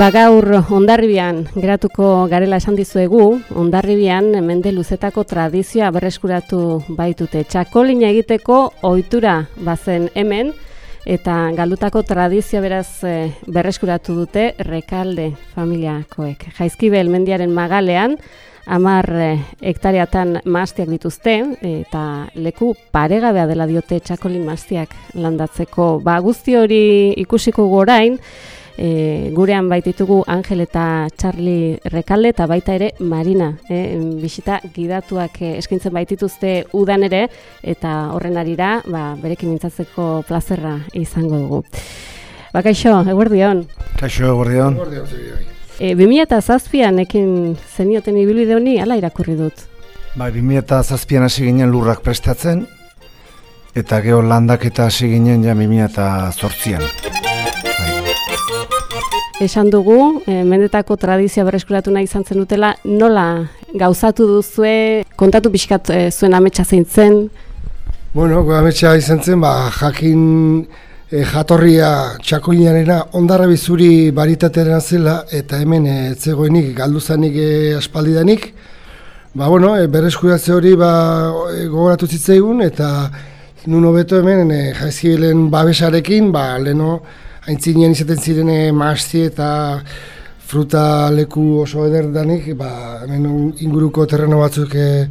Ba gaur ondarribian geratuko garela esan dizuegu, ondarribian mende luzetako tradizioa berreskuratu baitute. Txakolina egiteko ohitura bazen hemen, eta galdutako tradizioa beraz e, berreskuratu dute rekalde familiakoek. Jaizkibel mendiaren magalean, amar e, hektariatan maztiak dituzte, eta leku paregabea dela diote txakolin maztiak landatzeko. Ba guzti hori ikusiko gorain, e, gurean baititugu Angel eta Charlie Rekalde eta baita ere Marina. E, bisita gidatuak e, eskintzen baitituzte udan ere eta horren arira ba, berekin mintzatzeko plazerra izango dugu. Bakaixo, eguerdion. Kaixo, eguerdion. E, 2000 eta zazpian ekin zenioten ibilbide honi, ala irakurri dut? Ba, 2000 eta zazpian hasi ginen lurrak prestatzen, eta geho landak eta hasi ginen ja 2000 eta zortzian esan dugu, e, mendetako tradizioa berreskuratu nahi izan zen dutela, nola gauzatu duzue, kontatu pixkat e, zuen ametsa zein zen? Bueno, ametsa izan zen, ba, jakin e, jatorria txakoinarena ondarra bizuri baritatera zela, eta hemen e, etzegoenik galduzanik e, aspaldidanik, ba, bueno, e, berreskuratze hori ba, e, gogoratu zitzaigun, eta nun hobeto hemen e, jaizkilen babesarekin, ba, leno, aintzinean izaten zirene maazti eta fruta leku oso ederdanik, ba, hemen inguruko terreno batzuk eh,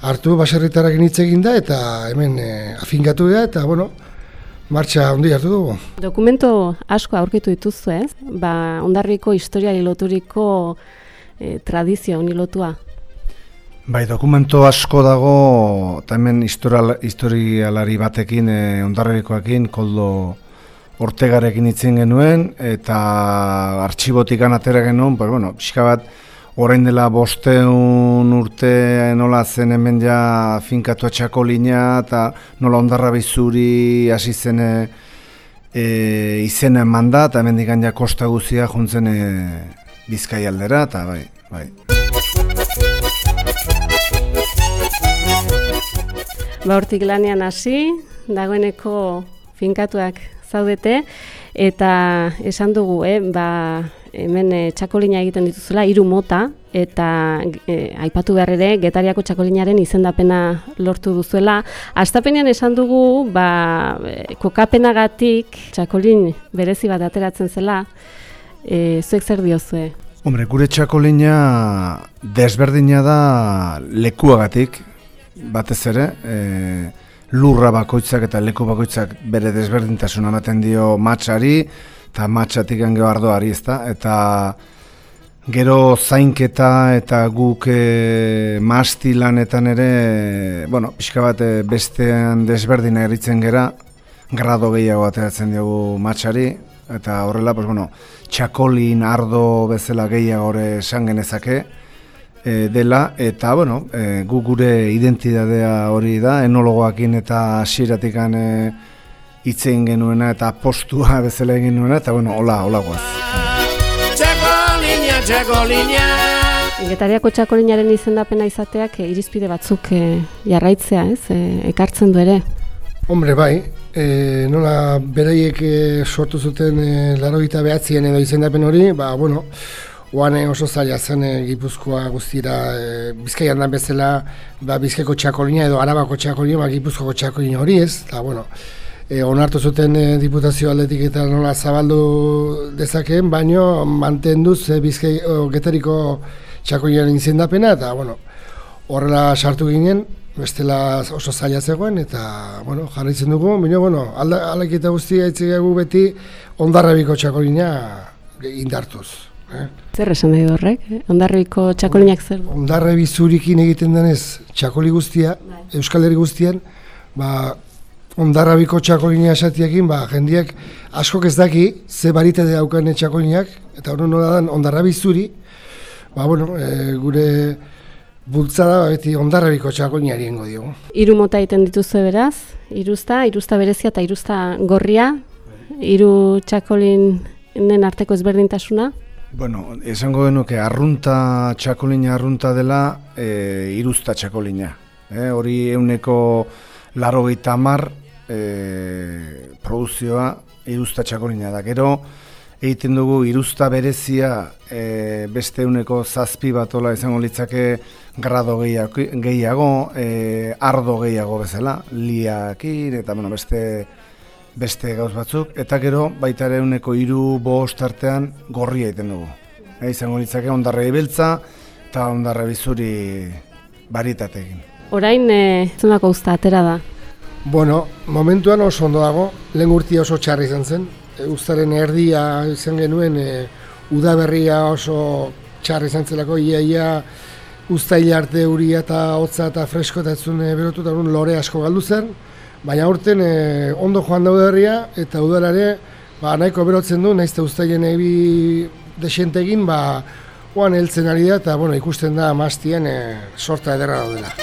hartu, baserritarrak hitz egin da, eta hemen e, afingatu da, eta, bueno, martxa ondi hartu dugu. Dokumento asko aurkitu dituzu ez? Ba, ondarriko historiari loturiko e, tradizio honi lotua? Bai, dokumento asko dago, eta hemen historialari batekin, e, ondarrikoakin, koldo, Ortegarekin itzen genuen, eta artxibotik atera genuen, pues, bueno, pixka bat, orain dela bosteun urte nola zen hemen ja finkatu atxako linea, eta nola ondarra bizuri hasi zen e, izena eman da, eta hemen dikan ja kosta guzia juntzen e, bizkai aldera, eta bai, bai. Ba, hortik lanean hasi, dagoeneko finkatuak zaudete eta esan dugu eh, ba, hemen e, txakolina egiten dituzula hiru mota eta e, aipatu behar ere getariako txakolinaren izendapena lortu duzuela. Astapenean esan dugu ba, e, kokapenagatik txakolin berezi bat ateratzen zela, e, zuek zer diozue? Hombre, gure txakolina desberdina da lekuagatik, batez ere, e, lurra bakoitzak eta leku bakoitzak bere desberdintasun ematen dio matxari eta matxatik gero ardoari ezta? Eta gero zainketa eta guk e, masti lanetan ere bueno, pixka bat e, bestean desberdina eritzen gera grado gehiago ateratzen diogu matxari eta horrela pues, bueno, txakolin ardo bezala gehiago esan genezake e, dela eta bueno, e, gu gure identitatea hori da enologoakin eta hasieratikan e, itzein genuena eta postua bezala egin nuena eta bueno, hola, hola txakolinia Getariako txakolinaren izendapena izateak e, irizpide batzuk e, jarraitzea, ez? E, ekartzen du ere. Hombre, bai, e, nola beraiek sortu zuten e, laro behatzien edo izendapen hori, ba, bueno, Oane oso zaila zen e, Gipuzkoa guztira e, Bizkaian da bezala ba, Bizkaiko txakolina edo Arabako txakolina ba, Gipuzkoako txakolina hori ez eta bueno e, onartu zuten e, diputazio aldetik eta nola zabaldu dezakeen baino mantenduz e, Bizkai getariko txakolinaren izendapena eta bueno horrela sartu ginen bestela oso zaila zegoen eta bueno jarraitzen dugu baina bueno aldaketa guztia itzegegu beti ondarrabiko txakolina indartuz Eh? Zer esan nahi horrek? Eh? Ondarriko txakolinak zer? Ondarra bizurikin egiten denez txakoli guztia, bai. Euskal Herri guztien, ba, ondarrabiko txakolinia esatiakin, ba, jendiak askok ez daki, ze barite daukan txakolinak, eta hori nola dan ondarra bizuri, ba, bueno, e, gure bultzada ba, beti ondarrabiko txakoliniari ingo diogu. Iru mota egiten dituzu beraz, iruzta, iruzta berezia eta iruzta gorria, hiru txakolin den arteko ezberdintasuna? Bueno, esango genuke arrunta txakolina arrunta dela e, iruzta txakolina. E, hori euneko laro mar e, produzioa iruzta txakolina da. Gero egiten dugu iruzta berezia e, beste uneko zazpi batola izango litzake grado gehiago, gehiago e, ardo gehiago bezala, liakin eta bueno, beste beste gauz batzuk, eta gero baita ere uneko iru bost artean gorria egiten dugu. E, izango litzake ondarre ibeltza eta ondarre bizuri baritatekin. Orain, e, zunako usta atera da? Bueno, momentuan oso ondo dago, lehen urtia oso txarri izan zen, ustaren erdia izan genuen e, udaberria oso txarri izan zelako, ia ia ustaila arte uria eta hotza eta fresko eta etzun e, berotu eta lore asko galdu zen, baina aurten e, ondo joan daude herria eta udalare ba, nahiko berotzen du, nahizte ustailen ebi desentegin, ba, oan heltzen ari da eta bueno, ikusten da mastien e, sorta ederra daudela.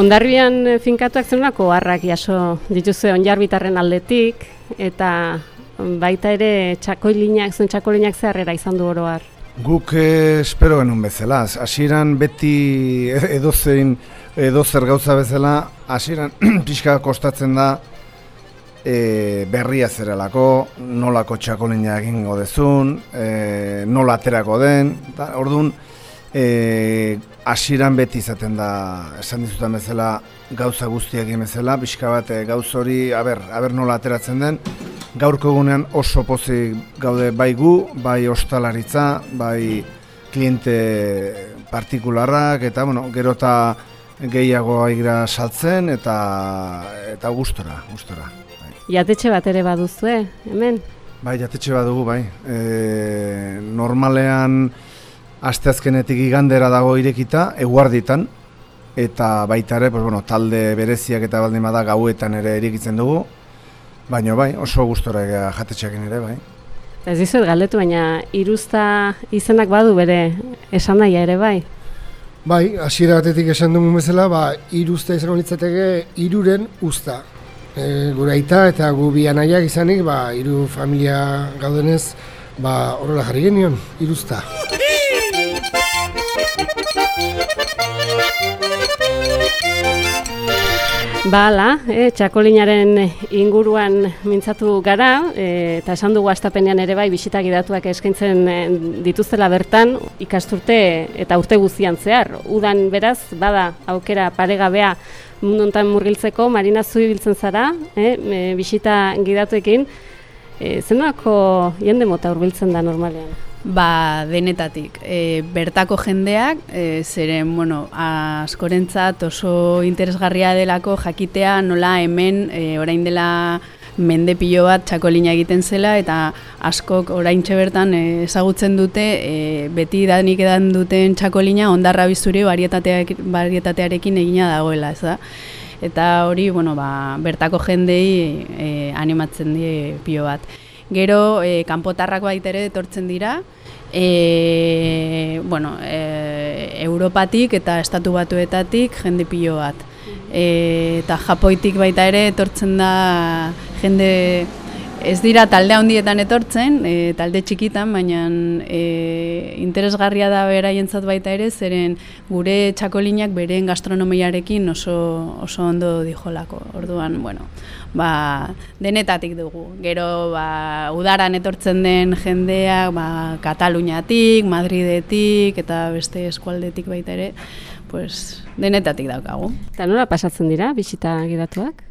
Ondarbian finkatuak zenunako harrak jaso dituzue onjarbitarren aldetik, eta baita ere txakoilinak, zuen txakoilinak zeharrera izan du oroar. Guk eh, espero genuen bezala, hasieran beti edozein edozer gauza bezala, hasieran pixka kostatzen da e, berria zerelako, nolako txakolina egingo dezun, e, nola aterako den, eta orduan, e, hasieran beti izaten da, esan dizutan bezala, gauza guztiak bezala, pixka bat e, gauz hori, aber, aber nola ateratzen den, gaurko egunean oso pozik gaude bai gu, bai ostalaritza, bai kliente partikularrak, eta bueno, gero eta gehiago aigra saltzen, eta, eta gustora, gustora. Bai. Jatetxe bat ere baduzue, hemen? Bai, jatetxe bat dugu, bai. E, normalean, asteazkenetik igandera dago irekita, eguarditan, eta baita ere, pues, bueno, talde bereziak eta baldin bada gauetan ere irikitzen dugu, baina bai, oso gustora jatetxeakin ere, bai. Ez dizuet galdetu, baina iruzta izenak badu bere esan naia ere, bai? Bai, hasiera batetik esan dugun bezala, ba, iruzta izango litzateke iruren usta. E, gure aita eta gu bi anaiak izanik, ba, iru familia gaudenez, ba, horrela jarri genion, iruzta. Bala, e, txakolinaren inguruan mintzatu gara, e, eta esan dugu astapenean ere bai bisitak idatuak eskaintzen e, dituztela bertan, ikasturte eta urte guztian zehar. Udan beraz, bada aukera paregabea mundu honetan murgiltzeko, Marina zui biltzen zara, e, e, bisita gidatuekin, e, zenako jende mota hurbiltzen da normalean? Ba, denetatik. E, bertako jendeak, e, zeren, bueno, askorentzat oso interesgarria delako jakitea nola hemen e, orain dela mende pilo bat txakolina egiten zela eta askok orain bertan e, ezagutzen dute e, beti danik edan duten txakolina ondarra bizuri barietatearekin egina dagoela, ez da? Eta hori, bueno, ba, bertako jendei e, animatzen die pilo bat. Gero, e, kanpotarrak baitere etortzen dira, e, bueno, e, Europatik eta Estatu Batuetatik jende pilo bat. E, eta Japoitik baita ere etortzen da jende Ez dira talde handietan etortzen, e, talde txikitan, baina e, interesgarria da beraientzat baita ere, zeren gure txakolinak beren gastronomiarekin oso, oso ondo dijolako. Orduan, bueno, ba, denetatik dugu. Gero ba, udaran etortzen den jendeak ba, Kataluniatik, Madridetik eta beste eskualdetik baita ere, pues, denetatik daukagu. Eta nola pasatzen dira, bisita gidatuak?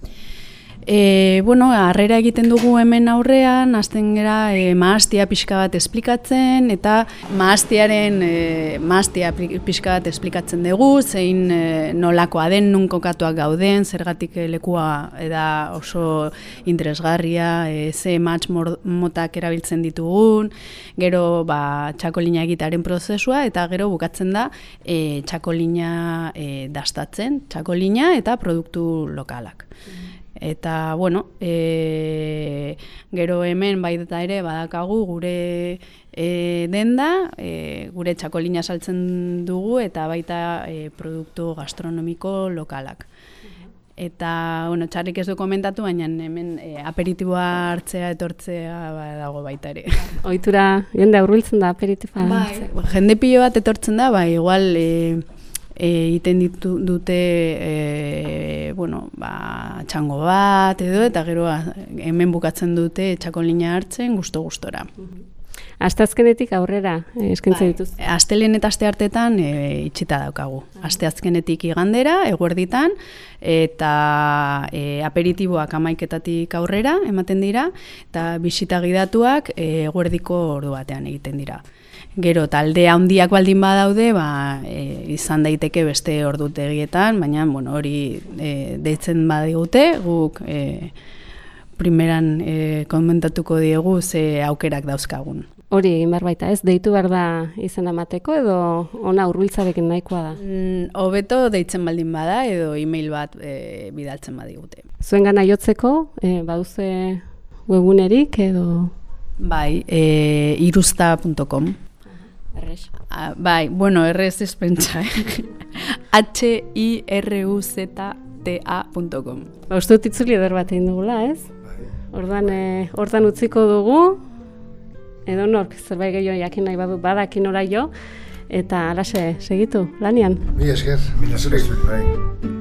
E, bueno, harrera egiten dugu hemen aurrean, hasten gera e, maastia pixka bat esplikatzen, eta maastiaren e, maastia pixka bat esplikatzen dugu, zein e, nolakoa den, nun kokatuak gauden, zergatik lekua eda oso interesgarria, e, ze match motak erabiltzen ditugun, gero ba, txakolina egitaren prozesua, eta gero bukatzen da e, txakolina e, dastatzen, txakolina eta produktu lokalak. Mm-hmm. Eta, bueno, e, gero hemen bai eta ere badakagu gure e, denda, e, gure txakolina saltzen dugu eta baita e, produktu gastronomiko lokalak. Eta, bueno, txarrik ez du komentatu, baina hemen e, aperitiboa hartzea etortzea ba, dago baita ere. Oitura, jende aurbiltzen da aperitiboa? Bai, jende pilo bat etortzen da, bai, igual... E, egiten ditu dute e, bueno, ba, txango bat edo eta gero hemen bukatzen dute txakolina hartzen gusto gustora. Asteazkenetik aurrera eh, eskaintza bai. dituz. Astelen eta aste hartetan e, itxita daukagu. Asteazkenetik igandera, eguerditan, eta e, aperitiboak amaiketatik aurrera ematen dira, eta bisita gidatuak e, eguerdiko ordu batean egiten dira. Gero talde handiak baldin badaude, ba, e, izan daiteke beste ordutegietan, baina bueno, hori e, deitzen badigute, guk e, primeran e, komentatuko diegu ze aukerak dauzkagun. Hori egin behar baita, ez? Deitu behar da izan amateko edo ona urbiltzarekin nahikoa da? Mm, hobeto deitzen baldin bada edo e-mail bat e, bidaltzen badigute. Zuen gana jotzeko, e, baduze webunerik edo? Bai, e, irusta.com. Errez. Ah, bai, bueno, errez ez pentsa, eh? H-I-R-U-Z-T-A.com Ba, uste dut itzuli eder bat egin dugula, ez? Bai. Ordan, e, ordan utziko dugu, edo nork zerbait gehiago jakin nahi badu badakin ora jo. Eta alaxe segitu lanian. Mi esker. Mi esker. Bai